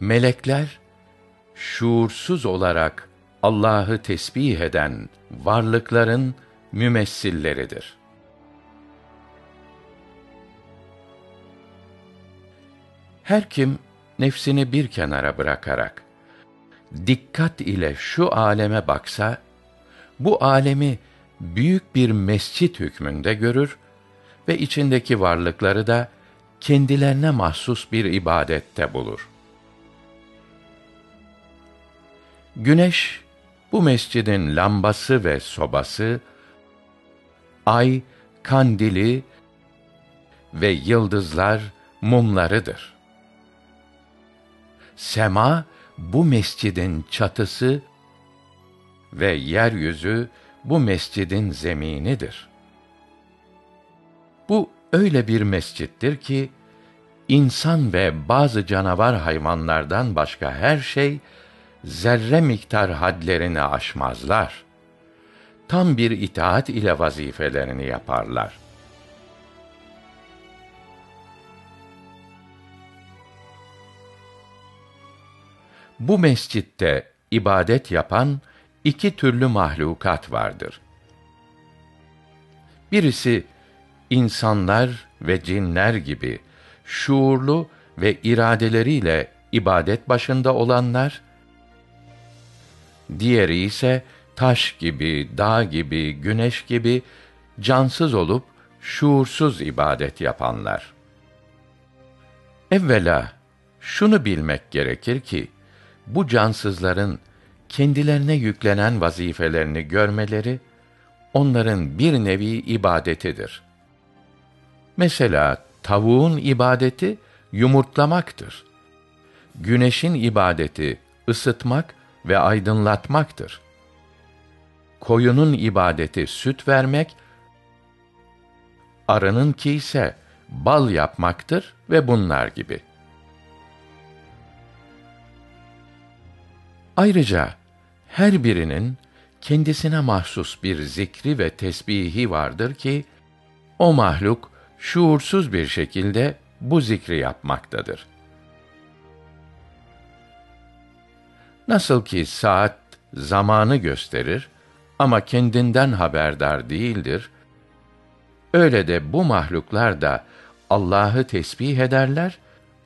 Melekler şuursuz olarak Allah'ı tesbih eden varlıkların mümessilleridir. Her kim nefsini bir kenara bırakarak dikkat ile şu aleme baksa bu alemi büyük bir mescit hükmünde görür ve içindeki varlıkları da kendilerine mahsus bir ibadette bulur. Güneş bu mescidin lambası ve sobası, ay kandili ve yıldızlar mumlarıdır. Sema bu mescidin çatısı ve yeryüzü bu mescidin zeminidir. Bu öyle bir mescittir ki insan ve bazı canavar hayvanlardan başka her şey zerre miktar hadlerini aşmazlar. Tam bir itaat ile vazifelerini yaparlar. Bu mescitte ibadet yapan iki türlü mahlukat vardır. Birisi insanlar ve cinler gibi şuurlu ve iradeleriyle ibadet başında olanlar, diğeri ise taş gibi, dağ gibi, güneş gibi cansız olup şuursuz ibadet yapanlar. Evvela şunu bilmek gerekir ki bu cansızların kendilerine yüklenen vazifelerini görmeleri onların bir nevi ibadetidir. Mesela tavuğun ibadeti yumurtlamaktır. Güneşin ibadeti ısıtmak ve aydınlatmaktır. Koyunun ibadeti süt vermek, arınınki ise bal yapmaktır ve bunlar gibi. Ayrıca her birinin kendisine mahsus bir zikri ve tesbihi vardır ki o mahluk şuursuz bir şekilde bu zikri yapmaktadır. Nasıl ki saat zamanı gösterir ama kendinden haberdar değildir, öyle de bu mahluklar da Allah'ı tesbih ederler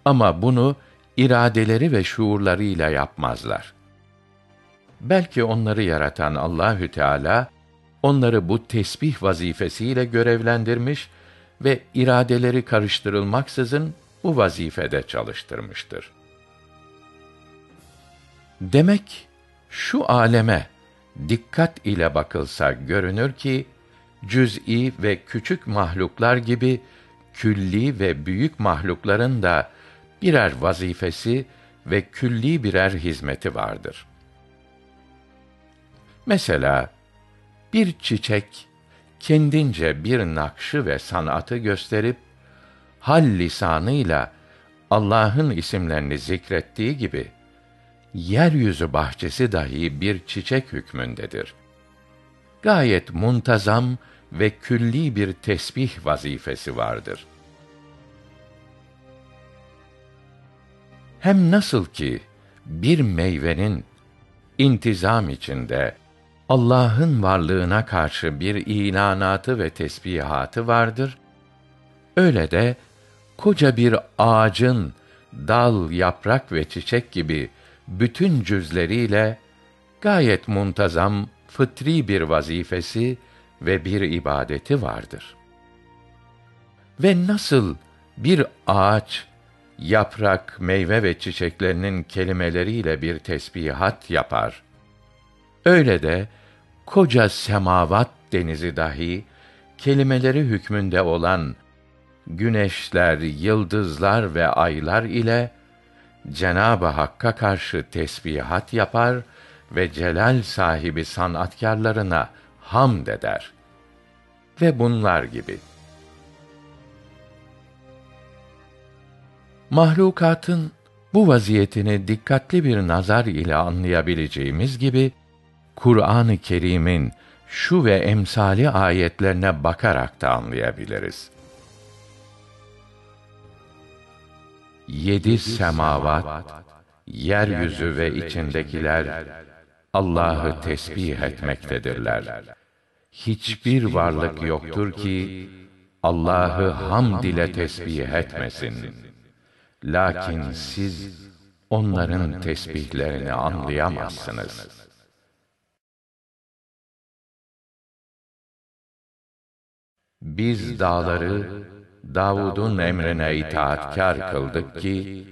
ama bunu iradeleri ve şuurlarıyla yapmazlar. Belki onları yaratan Allahü Teala onları bu tesbih vazifesiyle görevlendirmiş ve iradeleri karıştırılmaksızın bu vazifede çalıştırmıştır. Demek şu aleme dikkat ile bakılsa görünür ki cüz'i ve küçük mahluklar gibi külli ve büyük mahlukların da birer vazifesi ve külli birer hizmeti vardır. Mesela bir çiçek kendince bir nakşı ve sanatı gösterip hal lisanıyla Allah'ın isimlerini zikrettiği gibi yeryüzü bahçesi dahi bir çiçek hükmündedir. Gayet muntazam ve külli bir tesbih vazifesi vardır. Hem nasıl ki bir meyvenin intizam içinde Allah'ın varlığına karşı bir ilanatı ve tesbihatı vardır. Öyle de koca bir ağacın dal, yaprak ve çiçek gibi bütün cüzleriyle gayet muntazam fıtri bir vazifesi ve bir ibadeti vardır. Ve nasıl bir ağaç yaprak, meyve ve çiçeklerinin kelimeleriyle bir tesbihat yapar. Öyle de koca semavat denizi dahi kelimeleri hükmünde olan güneşler, yıldızlar ve aylar ile Cenab-ı Hakk'a karşı tesbihat yapar ve celal sahibi sanatkarlarına hamd eder. Ve bunlar gibi. Mahlukatın bu vaziyetini dikkatli bir nazar ile anlayabileceğimiz gibi Kur'an-ı Kerim'in şu ve emsali ayetlerine bakarak da anlayabiliriz. Yedi semavat, yeryüzü ve içindekiler Allah'ı tesbih etmektedirler. Hiçbir varlık yoktur ki Allah'ı hamd ile tesbih etmesin. Lakin siz onların tesbihlerini anlayamazsınız. Biz dağları Davud'un emrine itaatkar kıldık ki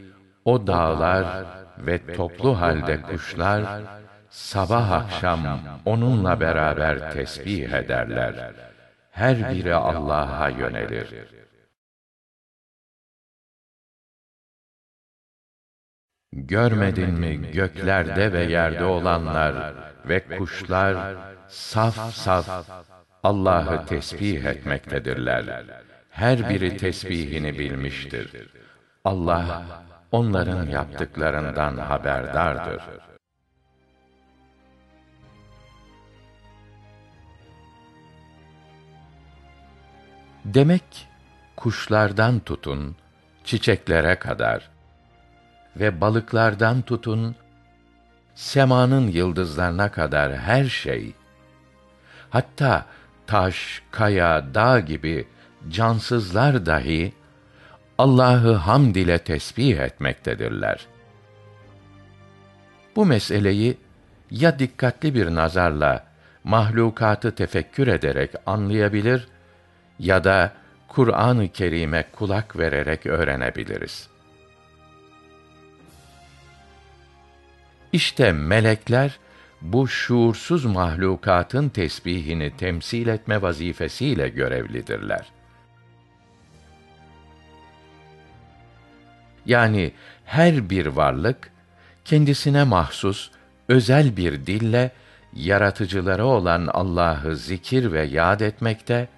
o dağlar ve toplu halde kuşlar sabah akşam onunla beraber tesbih ederler. Her biri Allah'a yönelir. Görmedin mi göklerde ve yerde olanlar ve kuşlar saf saf Allah'ı tesbih etmektedirler. Her biri tesbihini bilmiştir. Allah onların yaptıklarından haberdardır. Demek kuşlardan tutun çiçeklere kadar ve balıklardan tutun semanın yıldızlarına kadar her şey hatta taş, kaya, dağ gibi cansızlar dahi Allah'ı hamd ile tesbih etmektedirler. Bu meseleyi ya dikkatli bir nazarla mahlukatı tefekkür ederek anlayabilir ya da Kur'an-ı Kerim'e kulak vererek öğrenebiliriz. İşte melekler bu şuursuz mahlukatın tesbihini temsil etme vazifesiyle görevlidirler. Yani her bir varlık kendisine mahsus özel bir dille yaratıcıları olan Allah'ı zikir ve yad etmekte,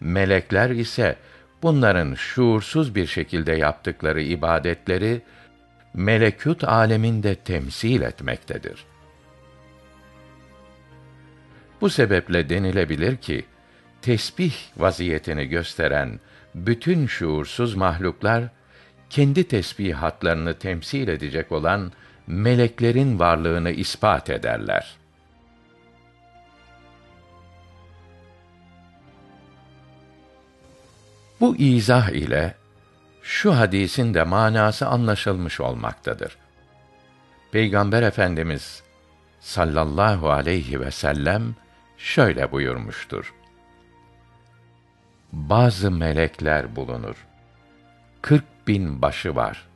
melekler ise bunların şuursuz bir şekilde yaptıkları ibadetleri melekut aleminde temsil etmektedir. Bu sebeple denilebilir ki tesbih vaziyetini gösteren bütün şuursuz mahluklar kendi tesbihatlarını temsil edecek olan meleklerin varlığını ispat ederler. Bu izah ile şu hadisin de manası anlaşılmış olmaktadır. Peygamber Efendimiz sallallahu aleyhi ve sellem şöyle buyurmuştur. Bazı melekler bulunur. Kırk bin başı var.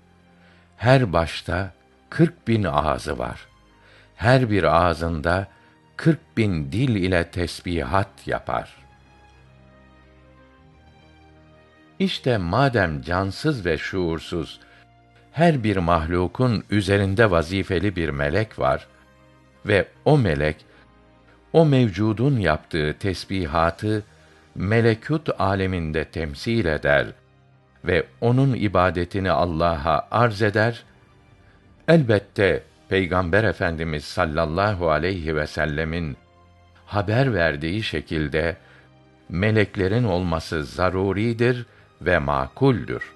Her başta kırk bin ağzı var. Her bir ağzında kırk bin dil ile tesbihat yapar. İşte madem cansız ve şuursuz her bir mahlukun üzerinde vazifeli bir melek var ve o melek o mevcudun yaptığı tesbihatı melekut aleminde temsil eder ve onun ibadetini Allah'a arz eder. Elbette Peygamber Efendimiz sallallahu aleyhi ve sellemin haber verdiği şekilde meleklerin olması zaruridir ve makuldür.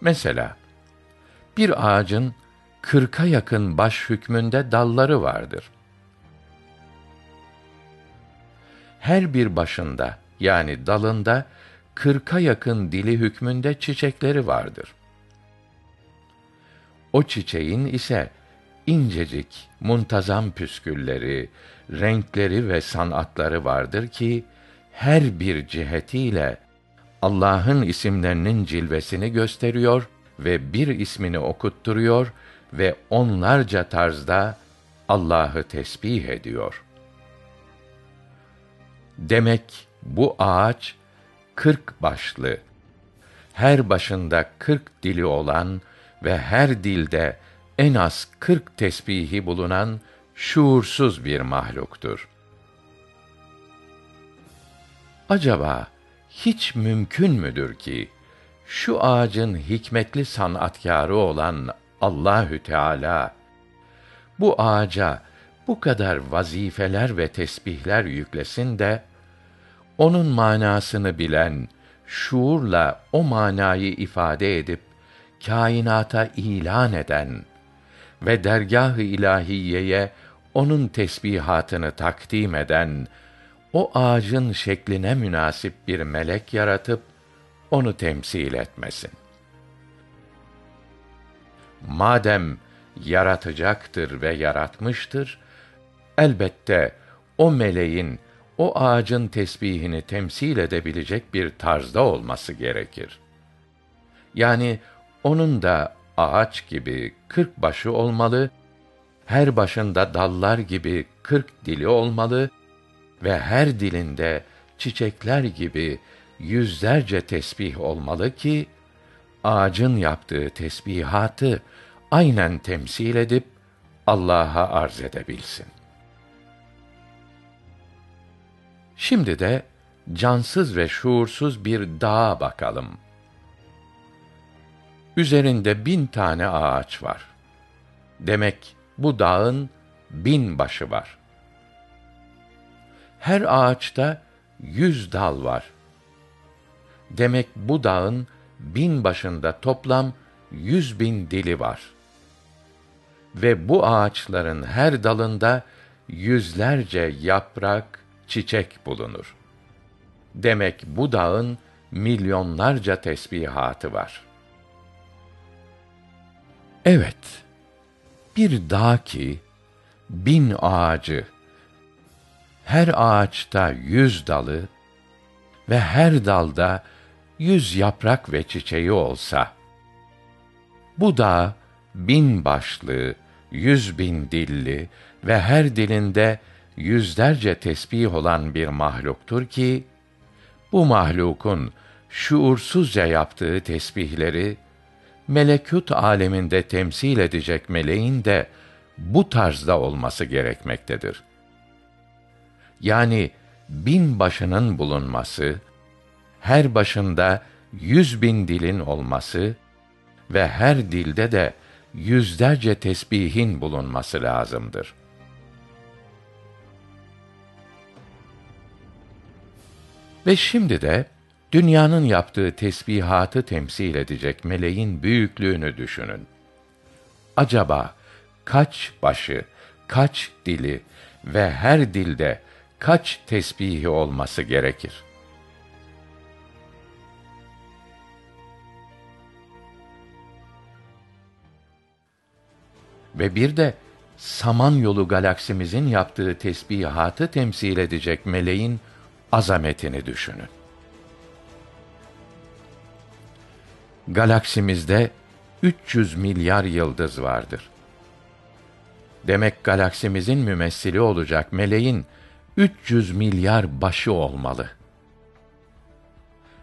Mesela bir ağacın kırka yakın baş hükmünde dalları vardır. Her bir başında yani dalında kırka yakın dili hükmünde çiçekleri vardır. O çiçeğin ise incecik, muntazam püskülleri, renkleri ve sanatları vardır ki her bir cihetiyle Allah'ın isimlerinin cilvesini gösteriyor ve bir ismini okutturuyor ve onlarca tarzda Allah'ı tesbih ediyor. Demek bu ağaç kırk başlı, her başında kırk dili olan ve her dilde en az kırk tesbihi bulunan şuursuz bir mahluktur. Acaba hiç mümkün müdür ki şu ağacın hikmetli sanatkarı olan Allahü Teala bu ağaca bu kadar vazifeler ve tesbihler yüklesin de onun manasını bilen şuurla o manayı ifade edip kainata ilan eden ve dergâh-ı ilahiyeye onun tesbihatını takdim eden o ağacın şekline münasip bir melek yaratıp onu temsil etmesin. Madem yaratacaktır ve yaratmıştır, elbette o meleğin o ağacın tesbihini temsil edebilecek bir tarzda olması gerekir. Yani onun da ağaç gibi kırk başı olmalı, her başında dallar gibi kırk dili olmalı ve her dilinde çiçekler gibi yüzlerce tesbih olmalı ki ağacın yaptığı tesbihatı aynen temsil edip Allah'a arz edebilsin. Şimdi de cansız ve şuursuz bir dağa bakalım. Üzerinde bin tane ağaç var. Demek bu dağın bin başı var. Her ağaçta yüz dal var. Demek bu dağın bin başında toplam yüz bin dili var. Ve bu ağaçların her dalında yüzlerce yaprak, çiçek bulunur. Demek bu dağın milyonlarca tesbihatı var. Evet, bir dağ ki bin ağacı, her ağaçta yüz dalı ve her dalda yüz yaprak ve çiçeği olsa, bu dağ bin başlı, yüz bin dilli ve her dilinde yüzlerce tesbih olan bir mahluktur ki, bu mahlukun şuursuzca yaptığı tesbihleri, melekut aleminde temsil edecek meleğin de bu tarzda olması gerekmektedir. Yani bin başının bulunması, her başında yüz bin dilin olması ve her dilde de yüzlerce tesbihin bulunması lazımdır. Ve şimdi de dünyanın yaptığı tesbihatı temsil edecek meleğin büyüklüğünü düşünün. Acaba kaç başı, kaç dili ve her dilde kaç tesbihi olması gerekir? Ve bir de Samanyolu galaksimizin yaptığı tesbihatı temsil edecek meleğin azametini düşünün. Galaksimizde 300 milyar yıldız vardır. Demek galaksimizin mümessili olacak meleğin 300 milyar başı olmalı.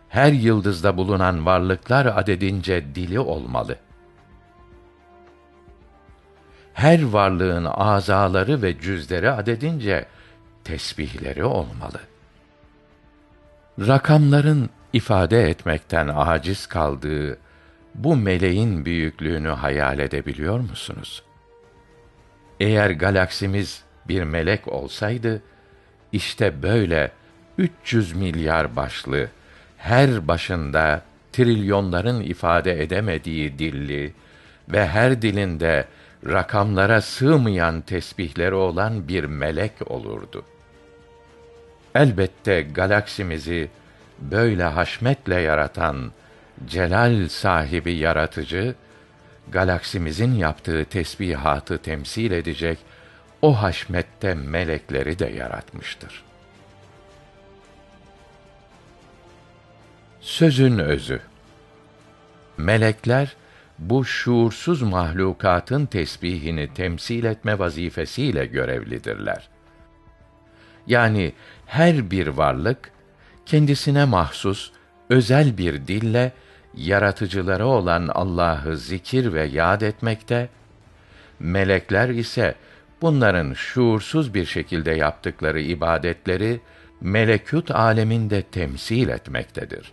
Her yıldızda bulunan varlıklar adedince dili olmalı. Her varlığın azaları ve cüzleri adedince tesbihleri olmalı rakamların ifade etmekten aciz kaldığı bu meleğin büyüklüğünü hayal edebiliyor musunuz? Eğer galaksimiz bir melek olsaydı, işte böyle 300 milyar başlı, her başında trilyonların ifade edemediği dilli ve her dilinde rakamlara sığmayan tesbihleri olan bir melek olurdu.'' Elbette galaksimizi böyle haşmetle yaratan celal sahibi yaratıcı galaksimizin yaptığı tesbihatı temsil edecek o haşmette melekleri de yaratmıştır. Sözün özü Melekler bu şuursuz mahlukatın tesbihini temsil etme vazifesiyle görevlidirler. Yani her bir varlık kendisine mahsus özel bir dille yaratıcıları olan Allah'ı zikir ve yad etmekte, melekler ise bunların şuursuz bir şekilde yaptıkları ibadetleri melekut aleminde temsil etmektedir.